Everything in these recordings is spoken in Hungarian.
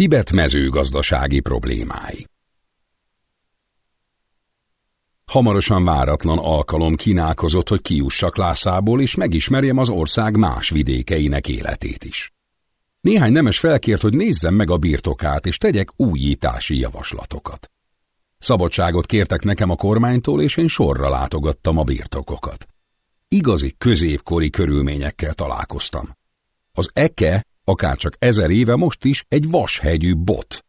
Tibet mezőgazdasági problémái Hamarosan váratlan alkalom kínálkozott, hogy kiussak Lászából, és megismerjem az ország más vidékeinek életét is. Néhány nemes felkért, hogy nézzem meg a birtokát, és tegyek újítási javaslatokat. Szabadságot kértek nekem a kormánytól, és én sorra látogattam a birtokokat. Igazi középkori körülményekkel találkoztam. Az eke, akárcsak ezer éve most is egy vashegyű bot.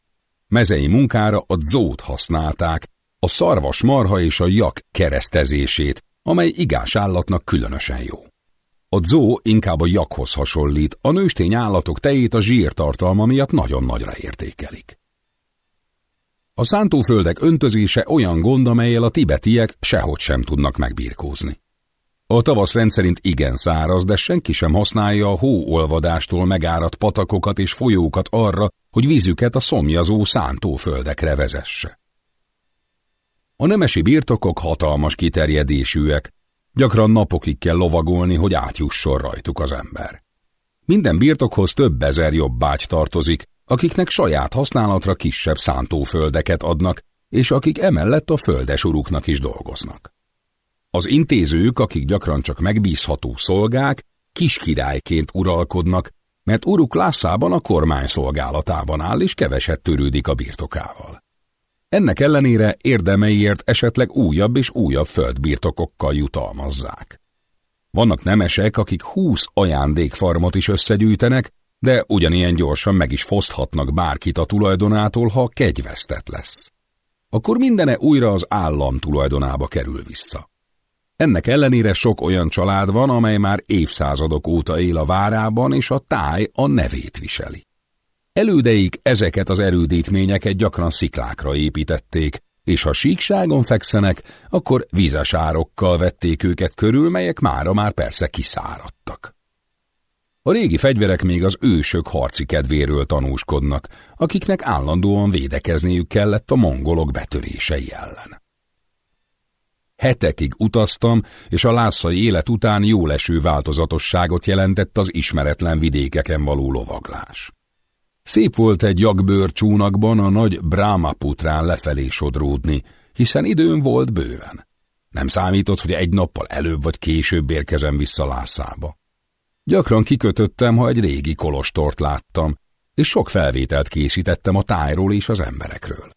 Mezei munkára a dzót használták, a szarvas marha és a jak keresztezését, amely igás állatnak különösen jó. A dzó inkább a jakhoz hasonlít, a nőstény állatok tejét a zsírtartalma miatt nagyon nagyra értékelik. A szántóföldek öntözése olyan gond, amelyel a tibetiek sehogy sem tudnak megbírkózni. A tavasz rendszerint igen száraz, de senki sem használja a hóolvadástól megáradt patakokat és folyókat arra, hogy vízüket a szomjazó szántóföldekre vezesse. A nemesi birtokok hatalmas kiterjedésűek, gyakran napokig kell lovagolni, hogy átjusson rajtuk az ember. Minden birtokhoz több ezer jobbágy tartozik, akiknek saját használatra kisebb szántóföldeket adnak, és akik emellett a földesuruknak is dolgoznak. Az intézők, akik gyakran csak megbízható szolgák, kiskirályként uralkodnak, mert uruk Lászában a kormány szolgálatában áll, és keveset törődik a birtokával. Ennek ellenére érdemeiért esetleg újabb és újabb földbirtokokkal jutalmazzák. Vannak nemesek, akik húsz ajándékfarmot is összegyűjtenek, de ugyanilyen gyorsan meg is foszthatnak bárkit a tulajdonától, ha kegyvesztett lesz. Akkor mindene újra az állam tulajdonába kerül vissza. Ennek ellenére sok olyan család van, amely már évszázadok óta él a várában, és a táj a nevét viseli. Elődeik ezeket az erődítményeket gyakran sziklákra építették, és ha síkságon fekszenek, akkor vizesárokkal vették őket körül, melyek mára már persze kiszáradtak. A régi fegyverek még az ősök harci kedvéről tanúskodnak, akiknek állandóan védekezniük kellett a mongolok betörései ellen. Hetekig utaztam, és a lászai élet után jóleső változatosságot jelentett az ismeretlen vidékeken való lovaglás. Szép volt egy jakbőr csónakban a nagy Brahmaputrán lefelé sodródni, hiszen időm volt bőven. Nem számított, hogy egy nappal előbb vagy később érkezem vissza Lászába. Gyakran kikötöttem, ha egy régi kolostort láttam, és sok felvételt készítettem a tájról és az emberekről.